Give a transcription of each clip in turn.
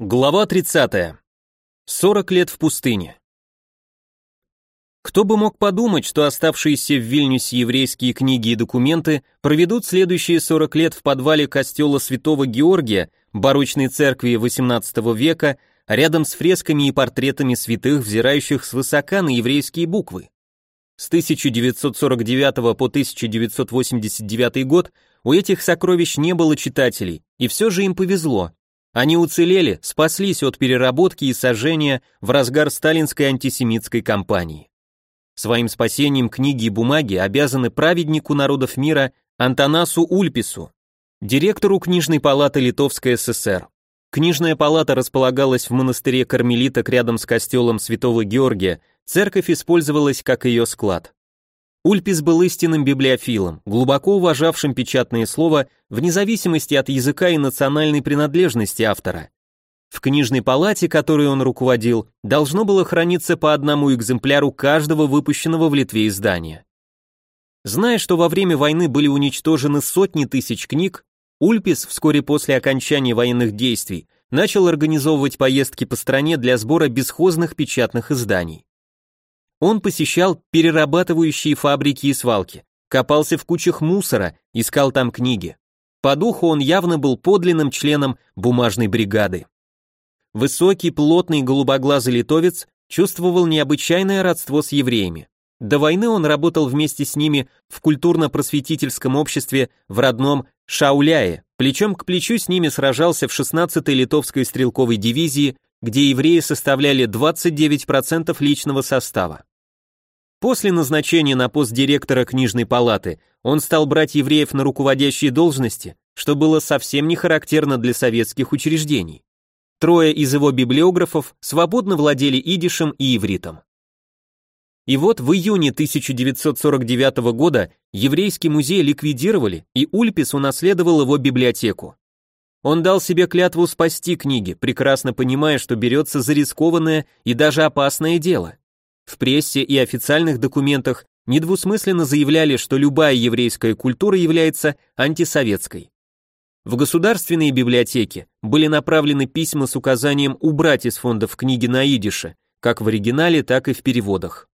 Глава 30. 40 лет в пустыне. Кто бы мог подумать, что оставшиеся в Вильнюсе еврейские книги и документы проведут следующие 40 лет в подвале костела Святого Георгия, барочной церкви XVIII века, рядом с фресками и портретами святых, взирающих свысока на еврейские буквы. С 1949 по 1989 год у этих сокровищ не было читателей, и все же им повезло. Они уцелели, спаслись от переработки и сожжения в разгар сталинской антисемитской кампании. Своим спасением книги и бумаги обязаны праведнику народов мира Антонасу Ульпису, директору книжной палаты Литовской ССР. Книжная палата располагалась в монастыре кармелиток рядом с костелом Святого Георгия, церковь использовалась как ее склад. Ульпис был истинным библиофилом, глубоко уважавшим печатное слово вне зависимости от языка и национальной принадлежности автора. В книжной палате, которой он руководил, должно было храниться по одному экземпляру каждого выпущенного в Литве издания. Зная, что во время войны были уничтожены сотни тысяч книг, Ульпис вскоре после окончания военных действий начал организовывать поездки по стране для сбора бесхозных печатных изданий. Он посещал перерабатывающие фабрики и свалки, копался в кучах мусора, искал там книги. По духу он явно был подлинным членом бумажной бригады. Высокий, плотный, голубоглазый литовец чувствовал необычайное родство с евреями. До войны он работал вместе с ними в культурно-просветительском обществе в родном Шауляе, плечом к плечу с ними сражался в 16-й литовской стрелковой дивизии, где евреи составляли 29% личного состава. После назначения на пост директора книжной палаты он стал брать евреев на руководящие должности, что было совсем не характерно для советских учреждений. Трое из его библиографов свободно владели идишем и ивритом. И вот в июне 1949 года еврейский музей ликвидировали, и Ульпис унаследовал его библиотеку. Он дал себе клятву спасти книги, прекрасно понимая, что берется за рискованное и даже опасное дело. В прессе и официальных документах недвусмысленно заявляли, что любая еврейская культура является антисоветской. В государственные библиотеки были направлены письма с указанием убрать из фондов книги на идише, как в оригинале, так и в переводах.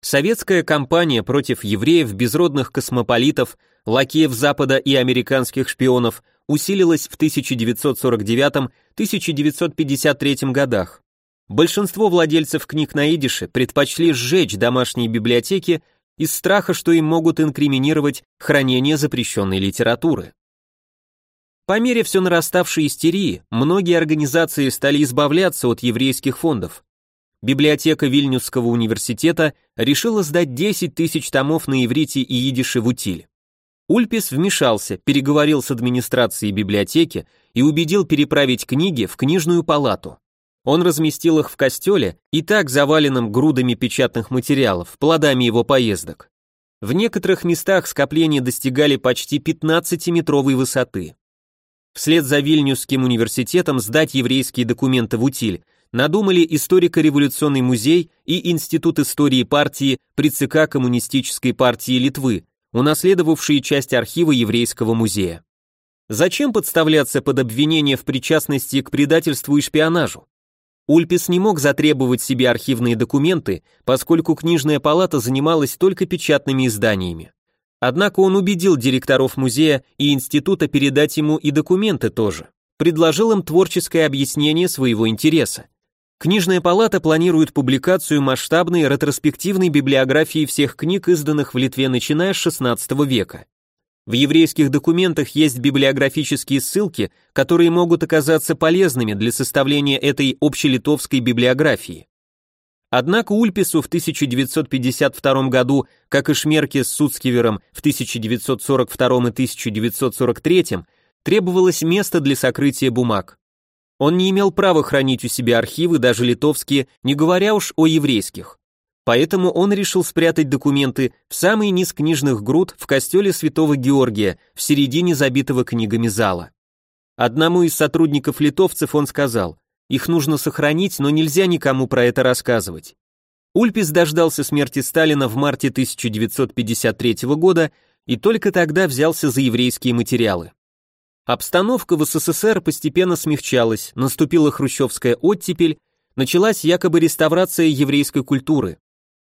Советская кампания против евреев, безродных космополитов, лакеев Запада и американских шпионов усилилась в 1949-1953 годах. Большинство владельцев книг на идише предпочли сжечь домашние библиотеки из страха, что им могут инкриминировать хранение запрещенной литературы. По мере все нараставшей истерии, многие организации стали избавляться от еврейских фондов. Библиотека Вильнюсского университета решила сдать 10 тысяч томов на иврите и идише в утиль. Ульпис вмешался, переговорил с администрацией библиотеки и убедил переправить книги в книжную палату. Он разместил их в костеле и так заваленном грудами печатных материалов, плодами его поездок. В некоторых местах скопления достигали почти 15-метровой высоты. Вслед за Вильнюсским университетом сдать еврейские документы в утиль надумали историко-революционный музей и Институт истории партии при ЦК Коммунистической партии Литвы, унаследовавшие часть архива еврейского музея. Зачем подставляться под обвинение в причастности к предательству и шпионажу? Ульпис не мог затребовать себе архивные документы, поскольку книжная палата занималась только печатными изданиями. Однако он убедил директоров музея и института передать ему и документы тоже. Предложил им творческое объяснение своего интереса. Книжная палата планирует публикацию масштабной ретроспективной библиографии всех книг, изданных в Литве начиная с XVI века. В еврейских документах есть библиографические ссылки, которые могут оказаться полезными для составления этой общелитовской библиографии. Однако Ульпису в 1952 году, как и Шмерке с Суцкивером в 1942 и 1943, требовалось место для сокрытия бумаг. Он не имел права хранить у себя архивы, даже литовские, не говоря уж о еврейских. Поэтому он решил спрятать документы в самый низ книжных груд в костеле Святого Георгия в середине забитого книгами зала. Одному из сотрудников литовцев он сказал, их нужно сохранить, но нельзя никому про это рассказывать. Ульпис дождался смерти Сталина в марте 1953 года и только тогда взялся за еврейские материалы. Обстановка в СССР постепенно смягчалась, наступила хрущевская оттепель, началась якобы реставрация еврейской культуры.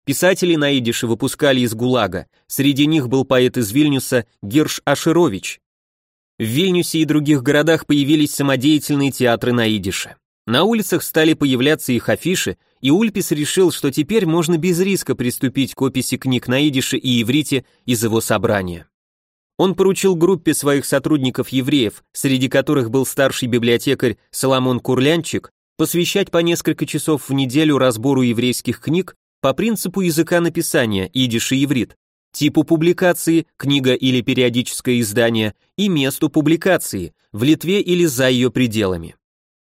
Писатели на идише выпускали из ГУЛАГа, среди них был поэт из Вильнюса Герш Ашерович. В Вильнюсе и других городах появились самодеятельные театры на идише. На улицах стали появляться их афиши, и Ульпис решил, что теперь можно без риска приступить к описи книг на идише и иврите из его собрания. Он поручил группе своих сотрудников-евреев, среди которых был старший библиотекарь Соломон Курлянчик, посвящать по несколько часов в неделю разбору еврейских книг по принципу языка написания, идиш и иврит, типу публикации, книга или периодическое издание, и месту публикации, в Литве или за ее пределами.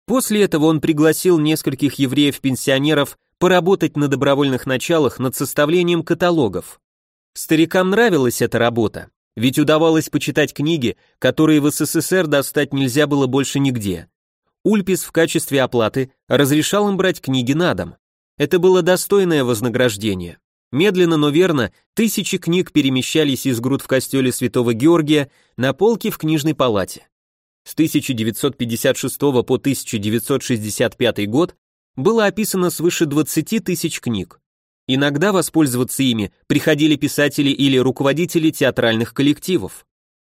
После этого он пригласил нескольких евреев-пенсионеров поработать на добровольных началах над составлением каталогов. Старикам нравилась эта работа, ведь удавалось почитать книги, которые в СССР достать нельзя было больше нигде. Ульпис в качестве оплаты разрешал им брать книги на дом. Это было достойное вознаграждение. Медленно, но верно, тысячи книг перемещались из груд в костеле Святого Георгия на полки в книжной палате. С 1956 по 1965 год было описано свыше 20 тысяч книг. Иногда воспользоваться ими приходили писатели или руководители театральных коллективов.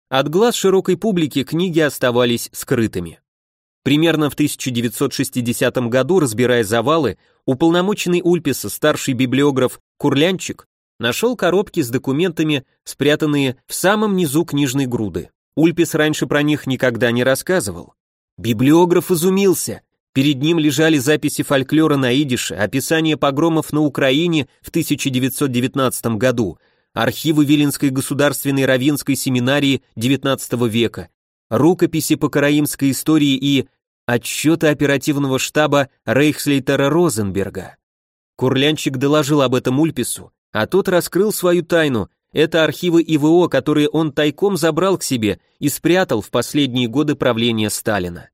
От глаз широкой публики книги оставались скрытыми. Примерно в 1960 году, разбирая завалы, уполномоченный Ульписа старший библиограф Курлянчик нашел коробки с документами, спрятанные в самом низу книжной груды. Ульпис раньше про них никогда не рассказывал. Библиограф изумился. Перед ним лежали записи фольклора на идише, описание погромов на Украине в 1919 году, архивы Виленской государственной равинской семинарии XIX века, рукописи по караимской истории и отчеты оперативного штаба Рейхслейтера Розенберга. Курлянчик доложил об этом Ульпису, а тот раскрыл свою тайну. Это архивы ИВО, которые он тайком забрал к себе и спрятал в последние годы правления Сталина.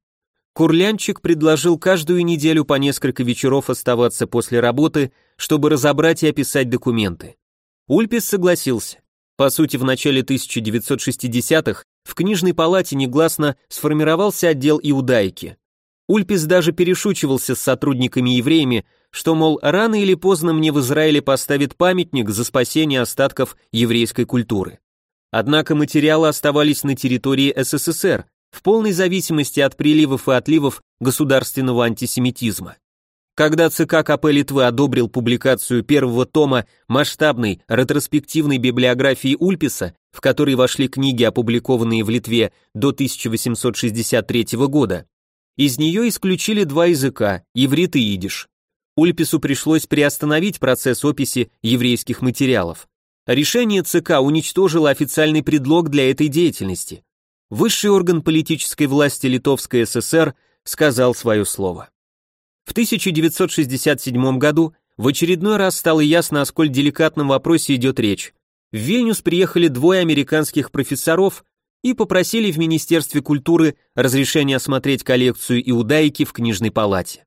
Курлянчик предложил каждую неделю по несколько вечеров оставаться после работы, чтобы разобрать и описать документы. Ульпис согласился. По сути, в начале 1960-х в книжной палате негласно сформировался отдел иудайки. Ульпис даже перешучивался с сотрудниками-евреями, что, мол, рано или поздно мне в Израиле поставят памятник за спасение остатков еврейской культуры. Однако материалы оставались на территории СССР, в полной зависимости от приливов и отливов государственного антисемитизма. Когда ЦК КП Литвы одобрил публикацию первого тома масштабной ретроспективной библиографии Ульписа, в которой вошли книги, опубликованные в Литве до 1863 года, из нее исключили два языка – иврит и идиш. Ульпису пришлось приостановить процесс описи еврейских материалов. Решение ЦК уничтожило официальный предлог для этой деятельности высший орган политической власти Литовской ССР сказал свое слово. В 1967 году в очередной раз стало ясно, о сколь деликатном вопросе идет речь. В Вильнюс приехали двое американских профессоров и попросили в Министерстве культуры разрешения осмотреть коллекцию иудаики в книжной палате.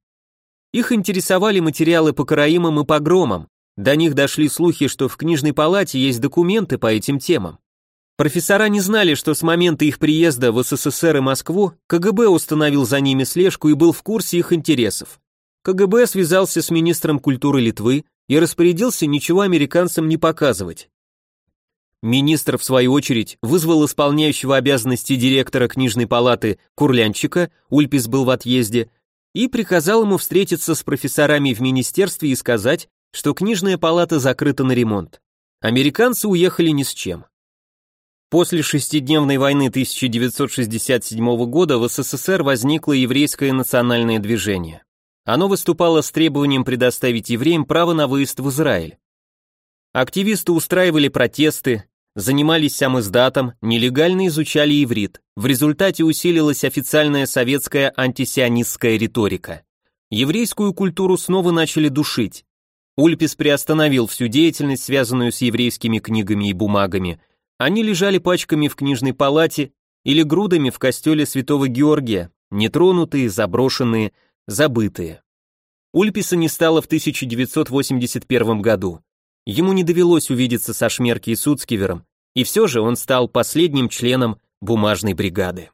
Их интересовали материалы по караимам и погромам, до них дошли слухи, что в книжной палате есть документы по этим темам. Профессора не знали, что с момента их приезда в СССР и Москву КГБ установил за ними слежку и был в курсе их интересов. КГБ связался с министром культуры Литвы и распорядился ничего американцам не показывать. Министр, в свою очередь, вызвал исполняющего обязанности директора книжной палаты Курлянчика, Ульпис был в отъезде, и приказал ему встретиться с профессорами в министерстве и сказать, что книжная палата закрыта на ремонт. Американцы уехали ни с чем. После шестидневной войны 1967 года в СССР возникло еврейское национальное движение. Оно выступало с требованием предоставить евреям право на выезд в Израиль. Активисты устраивали протесты, занимались самоиздатом, нелегально изучали иврит. В результате усилилась официальная советская антисионистская риторика. Еврейскую культуру снова начали душить. Ульпис приостановил всю деятельность, связанную с еврейскими книгами и бумагами, они лежали пачками в книжной палате или грудами в костеле Святого Георгия, нетронутые, заброшенные, забытые. Ульписа не стало в 1981 году. Ему не довелось увидеться со Шмерки и Суцкивером, и все же он стал последним членом бумажной бригады.